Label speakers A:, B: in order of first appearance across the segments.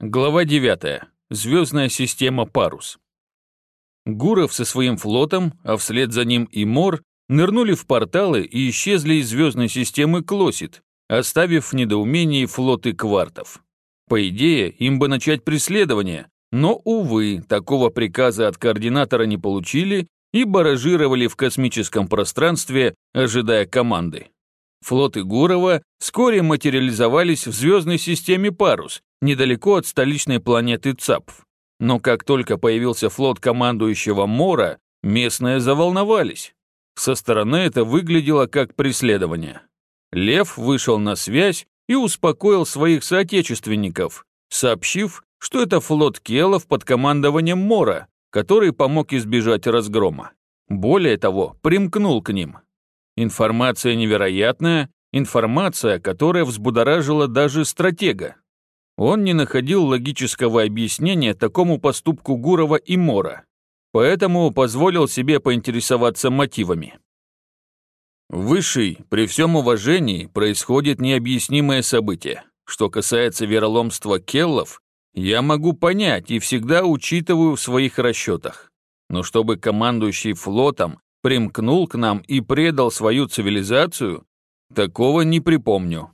A: Глава 9. Звездная система Парус. Гуров со своим флотом, а вслед за ним и Мор, нырнули в порталы и исчезли из звездной системы Клосит, оставив в недоумении флоты квартов. По идее, им бы начать преследование, но, увы, такого приказа от координатора не получили и баражировали в космическом пространстве, ожидая команды. Флоты Гурова вскоре материализовались в звездной системе Парус, недалеко от столичной планеты Цапф. Но как только появился флот командующего Мора, местные заволновались. Со стороны это выглядело как преследование. Лев вышел на связь и успокоил своих соотечественников, сообщив, что это флот Келов под командованием Мора, который помог избежать разгрома. Более того, примкнул к ним. Информация невероятная, информация, которая взбудоражила даже стратега. Он не находил логического объяснения такому поступку Гурова и Мора, поэтому позволил себе поинтересоваться мотивами. Высший, при всем уважении, происходит необъяснимое событие. Что касается вероломства Келлов, я могу понять и всегда учитываю в своих расчетах. Но чтобы командующий флотом примкнул к нам и предал свою цивилизацию, такого не припомню.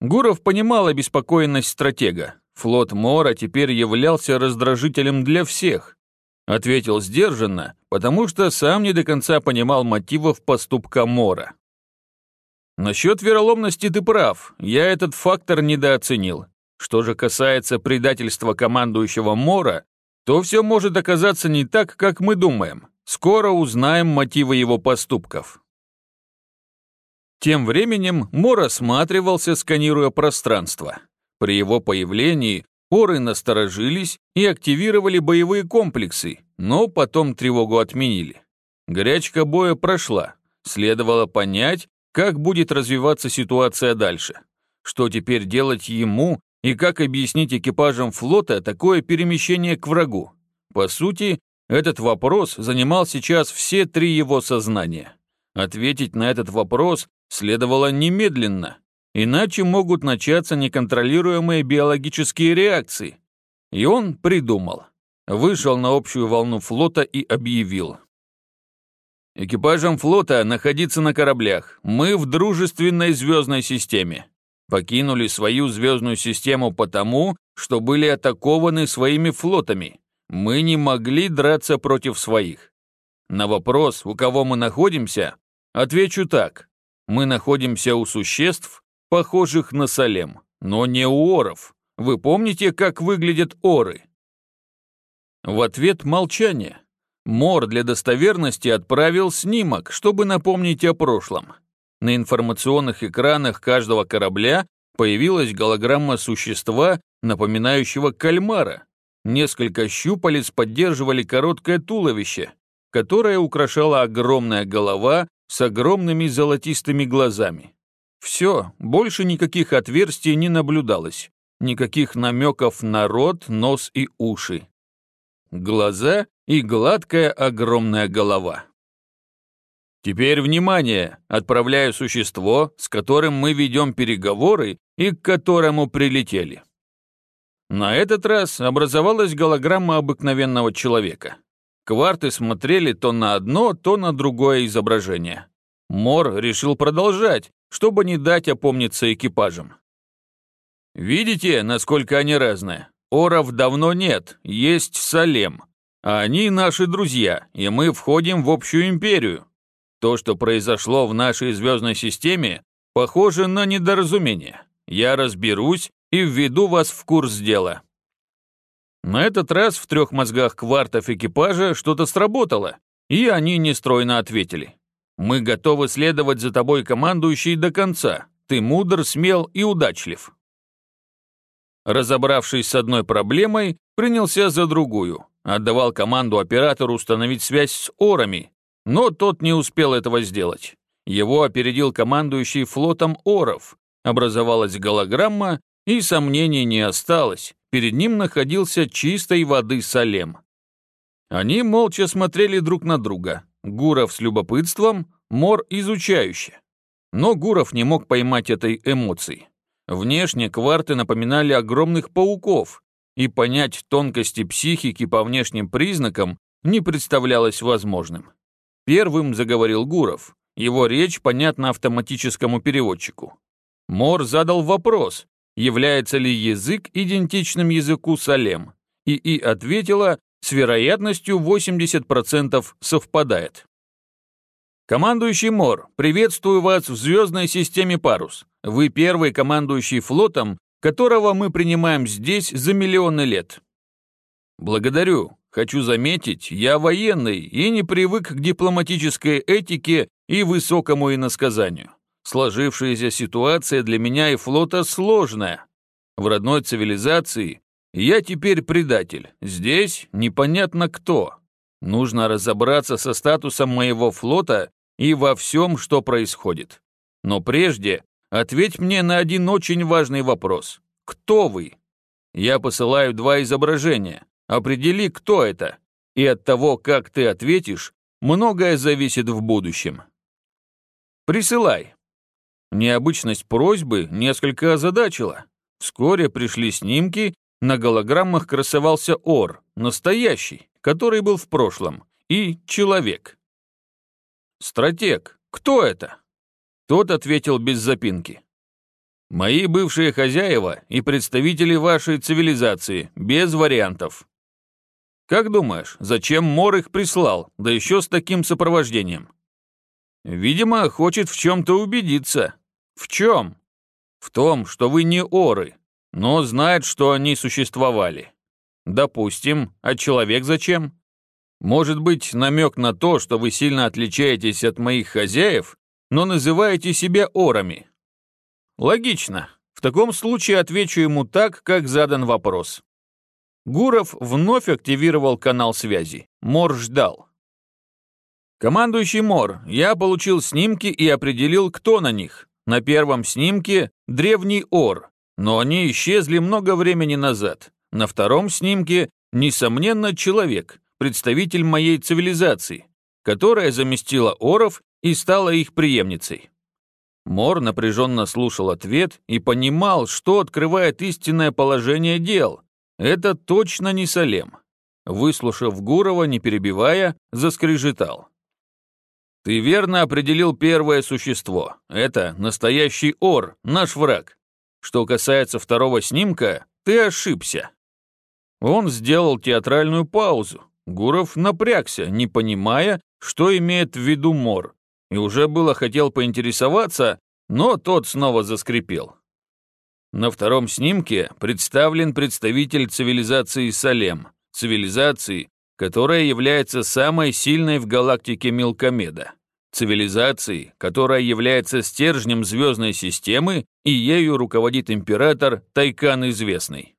A: Гуров понимал обеспокоенность стратега. Флот Мора теперь являлся раздражителем для всех. Ответил сдержанно, потому что сам не до конца понимал мотивов поступка Мора. Насчет вероломности ты прав, я этот фактор недооценил. Что же касается предательства командующего Мора, то все может оказаться не так, как мы думаем. Скоро узнаем мотивы его поступков. Тем временем Мор осматривался, сканируя пространство. При его появлении оры насторожились и активировали боевые комплексы, но потом тревогу отменили. Горячка боя прошла. Следовало понять, как будет развиваться ситуация дальше. Что теперь делать ему и как объяснить экипажам флота такое перемещение к врагу? По сути, этот вопрос занимал сейчас все три его сознания. Ответить на этот вопрос следовало немедленно, иначе могут начаться неконтролируемые биологические реакции. И он придумал. Вышел на общую волну флота и объявил. Экипажам флота находиться на кораблях. Мы в дружественной звездной системе. Покинули свою звездную систему потому, что были атакованы своими флотами. Мы не могли драться против своих. На вопрос, у кого мы находимся, отвечу так. Мы находимся у существ, похожих на Салем, но не у оров. Вы помните, как выглядят оры? В ответ молчание. Мор для достоверности отправил снимок, чтобы напомнить о прошлом. На информационных экранах каждого корабля появилась голограмма существа, напоминающего кальмара, Несколько щупалец поддерживали короткое туловище, которое украшала огромная голова с огромными золотистыми глазами. Все, больше никаких отверстий не наблюдалось, никаких намеков на рот, нос и уши. Глаза и гладкая огромная голова. Теперь внимание, отправляю существо, с которым мы ведем переговоры и к которому прилетели. На этот раз образовалась голограмма обыкновенного человека. Кварты смотрели то на одно, то на другое изображение. Мор решил продолжать, чтобы не дать опомниться экипажам. «Видите, насколько они разные? Оров давно нет, есть Салем. А они наши друзья, и мы входим в общую империю. То, что произошло в нашей звездной системе, похоже на недоразумение. Я разберусь и введу вас в курс дела». На этот раз в трех мозгах квартов экипажа что-то сработало, и они нестройно ответили. «Мы готовы следовать за тобой, командующий, до конца. Ты мудр, смел и удачлив». Разобравшись с одной проблемой, принялся за другую. Отдавал команду оператору установить связь с Орами, но тот не успел этого сделать. Его опередил командующий флотом Оров. Образовалась голограмма, и сомнений не осталось, перед ним находился чистой воды Салем. Они молча смотрели друг на друга, Гуров с любопытством, Мор изучающе. Но Гуров не мог поймать этой эмоции. Внешне кварты напоминали огромных пауков, и понять тонкости психики по внешним признакам не представлялось возможным. Первым заговорил Гуров. Его речь понятна автоматическому переводчику. Мор задал вопрос, является ли язык идентичным языку Салем, и И ответила, с вероятностью 80% совпадает. Командующий Мор, приветствую вас в звездной системе Парус. Вы первый командующий флотом, которого мы принимаем здесь за миллионы лет. Благодарю. Хочу заметить, я военный и не привык к дипломатической этике и высокому иносказанию. Сложившаяся ситуация для меня и флота сложная. В родной цивилизации я теперь предатель, здесь непонятно кто. Нужно разобраться со статусом моего флота и во всем, что происходит. Но прежде ответь мне на один очень важный вопрос. Кто вы? Я посылаю два изображения. Определи, кто это. И от того, как ты ответишь, многое зависит в будущем. Присылай. Необычность просьбы несколько озадачила. Вскоре пришли снимки, на голограммах красовался Ор, настоящий, который был в прошлом, и человек. «Стратег, кто это?» Тот ответил без запинки. «Мои бывшие хозяева и представители вашей цивилизации, без вариантов». «Как думаешь, зачем Мор их прислал, да еще с таким сопровождением?» «Видимо, хочет в чем-то убедиться», в чем? В том, что вы не оры, но знает, что они существовали. Допустим, а человек зачем? Может быть, намек на то, что вы сильно отличаетесь от моих хозяев, но называете себя орами. Логично. В таком случае отвечу ему так, как задан вопрос. Гуров вновь активировал канал связи. Мор ждал. «Командующий Мор, я получил снимки и определил, кто на них. На первом снимке древний ор, но они исчезли много времени назад. На втором снимке, несомненно, человек, представитель моей цивилизации, которая заместила оров и стала их преемницей. Мор напряженно слушал ответ и понимал, что открывает истинное положение дел. Это точно не Салем. Выслушав Гурова, не перебивая, заскрежетал. Ты верно определил первое существо. Это настоящий Ор, наш враг. Что касается второго снимка, ты ошибся. Он сделал театральную паузу. Гуров напрягся, не понимая, что имеет в виду Мор, и уже было хотел поинтересоваться, но тот снова заскрипел. На втором снимке представлен представитель цивилизации Салем, цивилизации, которая является самой сильной в галактике Мелкомеда, цивилизации, которая является стержнем звездной системы и ею руководит император Тайкан Известный.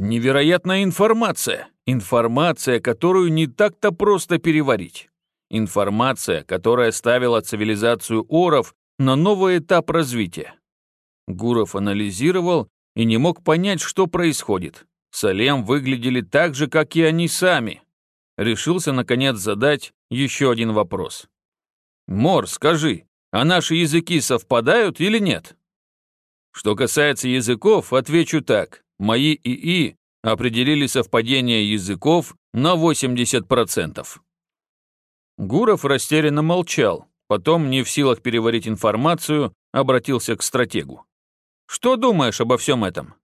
A: Невероятная информация, информация, которую не так-то просто переварить. Информация, которая ставила цивилизацию Оров на новый этап развития. Гуров анализировал и не мог понять, что происходит. Салем выглядели так же, как и они сами. Решился, наконец, задать еще один вопрос. «Мор, скажи, а наши языки совпадают или нет?» Что касается языков, отвечу так. Мои ИИ определили совпадение языков на 80%. Гуров растерянно молчал, потом, не в силах переварить информацию, обратился к стратегу. «Что думаешь обо всем этом?»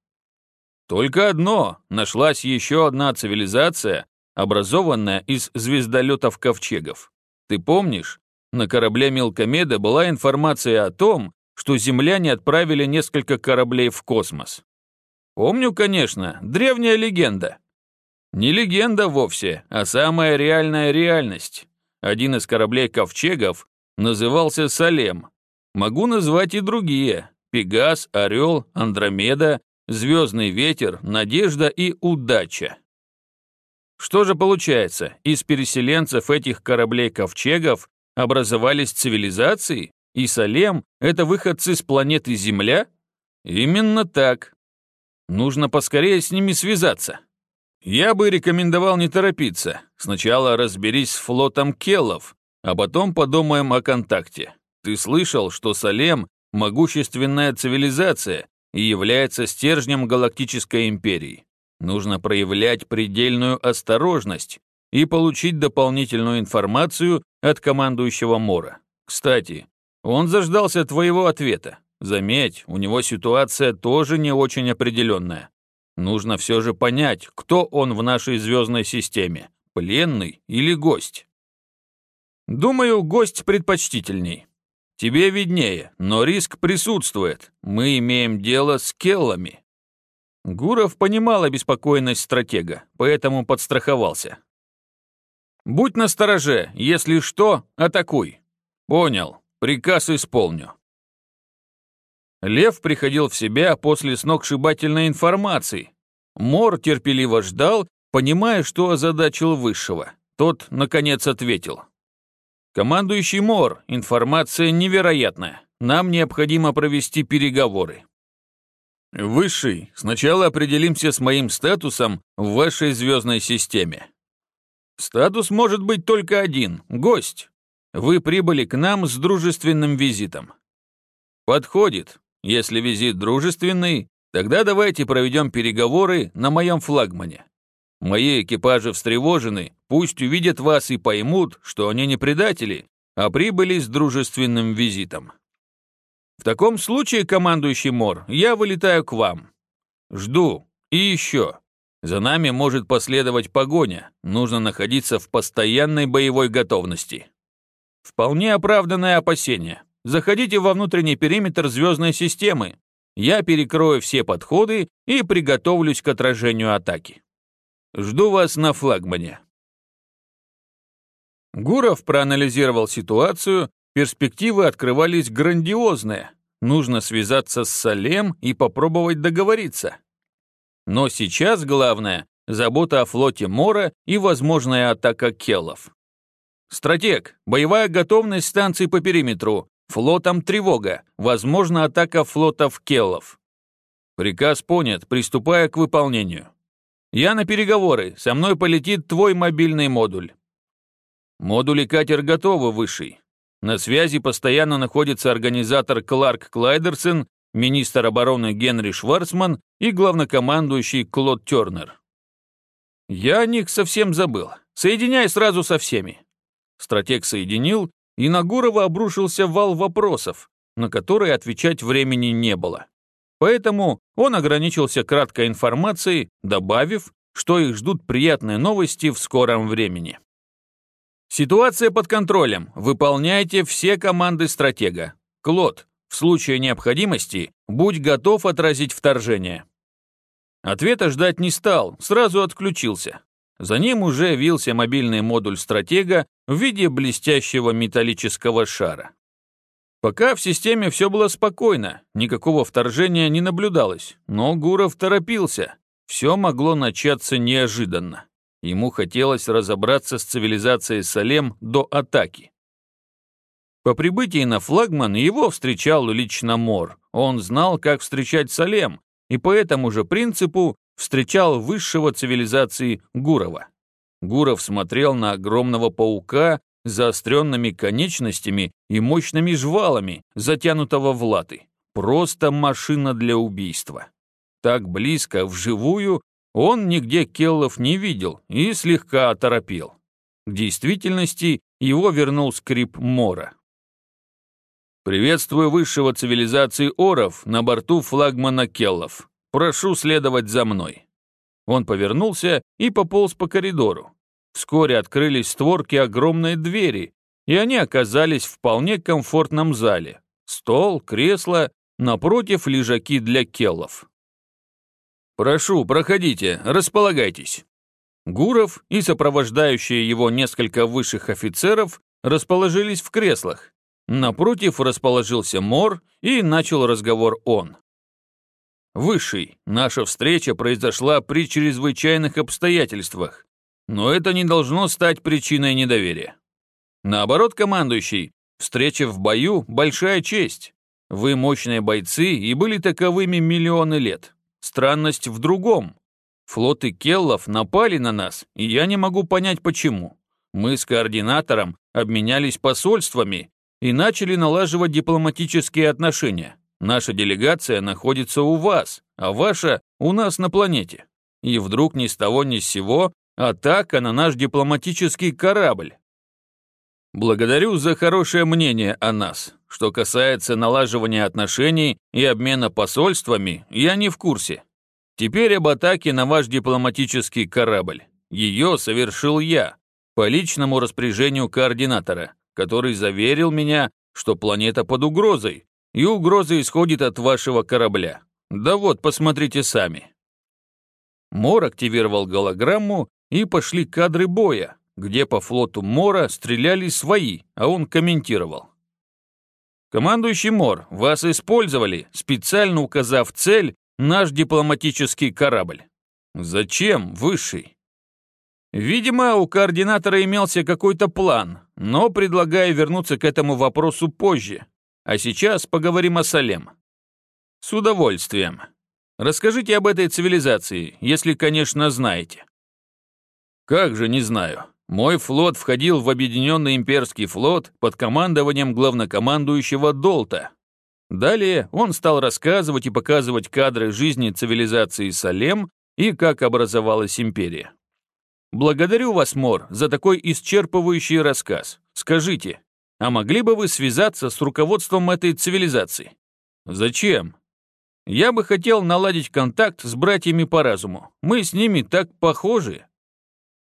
A: Только одно, нашлась еще одна цивилизация, образованная из звездолетов-ковчегов. Ты помнишь, на корабле Мелкомеда была информация о том, что земляне отправили несколько кораблей в космос. Помню, конечно, древняя легенда. Не легенда вовсе, а самая реальная реальность. Один из кораблей ковчегов назывался Салем. Могу назвать и другие. Пегас, Орел, Андромеда, Звездный ветер, надежда и удача. Что же получается, из переселенцев этих кораблей-ковчегов образовались цивилизации, и Салем — это выходцы с планеты Земля? Именно так. Нужно поскорее с ними связаться. Я бы рекомендовал не торопиться. Сначала разберись с флотом Келлов, а потом подумаем о контакте. Ты слышал, что Салем могущественная цивилизация и является стержнем галактической империи. Нужно проявлять предельную осторожность и получить дополнительную информацию от командующего Мора. Кстати, он заждался твоего ответа. Заметь, у него ситуация тоже не очень определенная. Нужно все же понять, кто он в нашей звездной системе, пленный или гость. Думаю, гость предпочтительней. Тебе виднее, но риск присутствует. Мы имеем дело с келлами. Гуров понимал обеспокоенность стратега, поэтому подстраховался. «Будь настороже, если что, атакуй». «Понял, приказ исполню». Лев приходил в себя после сногсшибательной информации. Мор терпеливо ждал, понимая, что озадачил Высшего. Тот, наконец, ответил. «Командующий Мор, информация невероятная. Нам необходимо провести переговоры. Высший, сначала определимся с моим статусом в вашей звездной системе. Статус может быть только один – гость. Вы прибыли к нам с дружественным визитом. Подходит. Если визит дружественный, тогда давайте проведем переговоры на моем флагмане. Мои экипажи встревожены, пусть увидят вас и поймут, что они не предатели, а прибыли с дружественным визитом. В таком случае, командующий Мор, я вылетаю к вам. Жду. И еще. За нами может последовать погоня. Нужно находиться в постоянной боевой готовности. Вполне оправданное опасение. Заходите во внутренний периметр звездной системы. Я перекрою все подходы и приготовлюсь к отражению атаки. Жду вас на флагмане. Гуров проанализировал ситуацию Перспективы открывались грандиозные. Нужно связаться с Салем и попробовать договориться. Но сейчас главное – забота о флоте Мора и возможная атака Келлов. Стратег, боевая готовность станций по периметру, флотом тревога, возможна атака флотов Келлов. Приказ понят, приступая к выполнению. Я на переговоры, со мной полетит твой мобильный модуль. Модули катер готовы, Высший. На связи постоянно находится организатор Кларк Клайдерсон, министр обороны Генри Шварцман и главнокомандующий Клод Тернер. Я них совсем забыл. Соединяй сразу со всеми. Стратег соединил, и на Гурова обрушился вал вопросов, на которые отвечать времени не было. Поэтому он ограничился краткой информацией, добавив, что их ждут приятные новости в скором времени. Ситуация под контролем. Выполняйте все команды стратега. Клод, в случае необходимости, будь готов отразить вторжение. Ответа ждать не стал, сразу отключился. За ним уже вился мобильный модуль стратега в виде блестящего металлического шара. Пока в системе все было спокойно, никакого вторжения не наблюдалось, но Гуров торопился. Все могло начаться неожиданно. Ему хотелось разобраться с цивилизацией Салем до атаки. По прибытии на флагман его встречал лично Мор. Он знал, как встречать Салем, и по этому же принципу встречал высшего цивилизации Гурова. Гуров смотрел на огромного паука заостренными конечностями и мощными жвалами, затянутого в латы. Просто машина для убийства. Так близко, вживую, он нигде Келлов не видел и слегка оторопел. К действительности его вернул скрип Мора. «Приветствую высшего цивилизации Оров на борту флагмана Келлов. Прошу следовать за мной». Он повернулся и пополз по коридору. Вскоре открылись створки огромной двери, и они оказались в вполне комфортном зале. Стол, кресло, напротив лежаки для келлов. «Прошу, проходите, располагайтесь». Гуров и сопровождающие его несколько высших офицеров расположились в креслах. Напротив расположился Мор и начал разговор он. «Высший, наша встреча произошла при чрезвычайных обстоятельствах, но это не должно стать причиной недоверия. Наоборот, командующий, встреча в бою – большая честь. Вы мощные бойцы и были таковыми миллионы лет. Странность в другом. Флоты Келлов напали на нас, и я не могу понять почему. Мы с координатором обменялись посольствами, и начали налаживать дипломатические отношения. Наша делегация находится у вас, а ваша у нас на планете. И вдруг ни с того ни с сего атака на наш дипломатический корабль. Благодарю за хорошее мнение о нас. Что касается налаживания отношений и обмена посольствами, я не в курсе. Теперь об атаке на ваш дипломатический корабль. Ее совершил я, по личному распоряжению координатора, который заверил меня, что планета под угрозой, и угроза исходит от вашего корабля. Да вот, посмотрите сами. Мор активировал голограмму, и пошли кадры боя, где по флоту Мора стреляли свои, а он комментировал. «Командующий Мор, вас использовали, специально указав цель наш дипломатический корабль. Зачем, Высший?» Видимо, у координатора имелся какой-то план, но предлагаю вернуться к этому вопросу позже. А сейчас поговорим о Салем. С удовольствием. Расскажите об этой цивилизации, если, конечно, знаете. Как же не знаю. Мой флот входил в Объединенный имперский флот под командованием главнокомандующего Долта. Далее он стал рассказывать и показывать кадры жизни цивилизации Салем и как образовалась империя. Благодарю вас, Мор, за такой исчерпывающий рассказ. Скажите, а могли бы вы связаться с руководством этой цивилизации? Зачем? Я бы хотел наладить контакт с братьями по разуму. Мы с ними так похожи.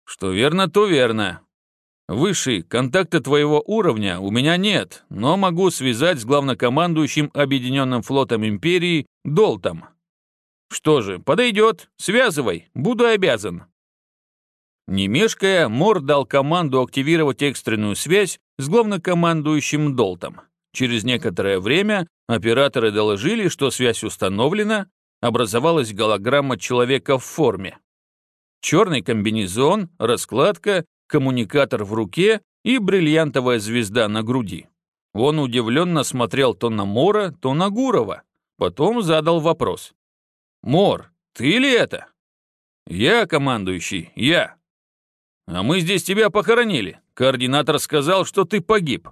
A: Что верно, то верно. Высший, контакта твоего уровня у меня нет, но могу связать с главнокомандующим Объединенным флотом Империи Долтом. Что же, подойдет, связывай, буду обязан. Не мешкая, Мор дал команду активировать экстренную связь с главнокомандующим Долтом. Через некоторое время операторы доложили, что связь установлена, образовалась голограмма человека в форме. Черный комбинезон, раскладка, коммуникатор в руке и бриллиантовая звезда на груди. Он удивленно смотрел то на Мора, то на Гурова. Потом задал вопрос. «Мор, ты ли это?» «Я, командующий, я». «А мы здесь тебя похоронили. Координатор сказал, что ты погиб».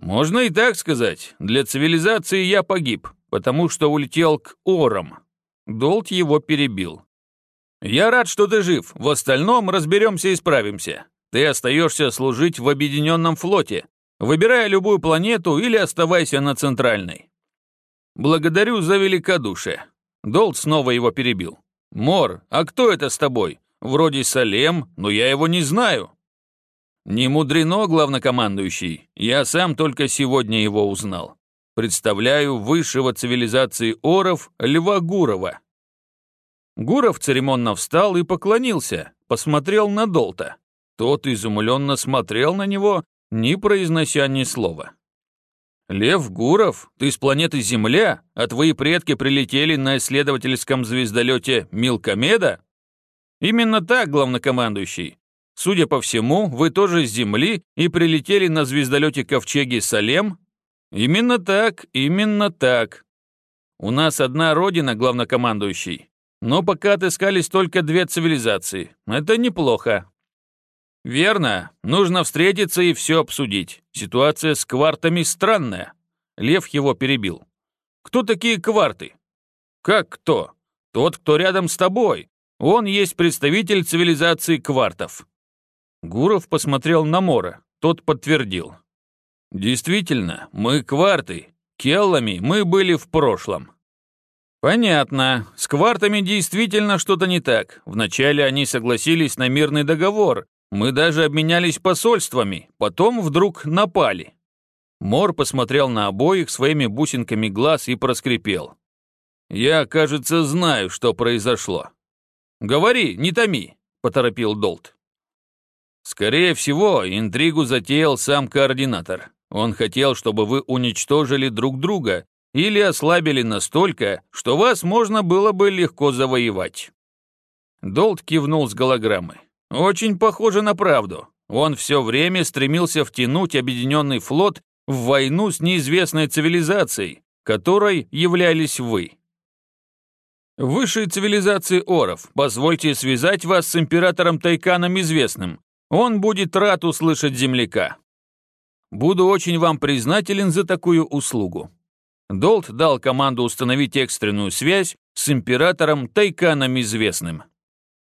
A: «Можно и так сказать. Для цивилизации я погиб, потому что улетел к Орам». Долт его перебил. «Я рад, что ты жив. В остальном разберемся и справимся. Ты остаешься служить в Объединенном флоте, выбирая любую планету или оставайся на Центральной». «Благодарю за великодушие». Долт снова его перебил. «Мор, а кто это с тобой? Вроде Салем, но я его не знаю». «Не мудрено, главнокомандующий. Я сам только сегодня его узнал. Представляю высшего цивилизации Оров Льва Гурова». Гуров церемонно встал и поклонился, посмотрел на Долта. Тот изумленно смотрел на него, не произнося ни слова. «Лев Гуров, ты с планеты Земля, а твои предки прилетели на исследовательском звездолете Милкомеда?» «Именно так, главнокомандующий. Судя по всему, вы тоже с Земли и прилетели на звездолете Ковчеги Салем?» «Именно так, именно так. У нас одна родина, главнокомандующий, но пока отыскались только две цивилизации. Это неплохо. Верно, нужно встретиться и все обсудить. Ситуация с квартами странная. Лев его перебил. Кто такие кварты? Как кто? Тот, кто рядом с тобой. Он есть представитель цивилизации квартов. Гуров посмотрел на Мора. Тот подтвердил. Действительно, мы кварты. Келлами мы были в прошлом. «Понятно. С квартами действительно что-то не так. Вначале они согласились на мирный договор. Мы даже обменялись посольствами. Потом вдруг напали». Мор посмотрел на обоих своими бусинками глаз и проскрипел. «Я, кажется, знаю, что произошло». «Говори, не томи», — поторопил Долт. «Скорее всего, интригу затеял сам координатор. Он хотел, чтобы вы уничтожили друг друга или ослабили настолько, что вас можно было бы легко завоевать. Долт кивнул с голограммы. Очень похоже на правду. Он все время стремился втянуть объединенный флот в войну с неизвестной цивилизацией, которой являлись вы. Высшей цивилизации Оров, позвольте связать вас с императором Тайканом Известным. Он будет рад услышать земляка. Буду очень вам признателен за такую услугу». Долт дал команду установить экстренную связь с императором Тайканом Известным.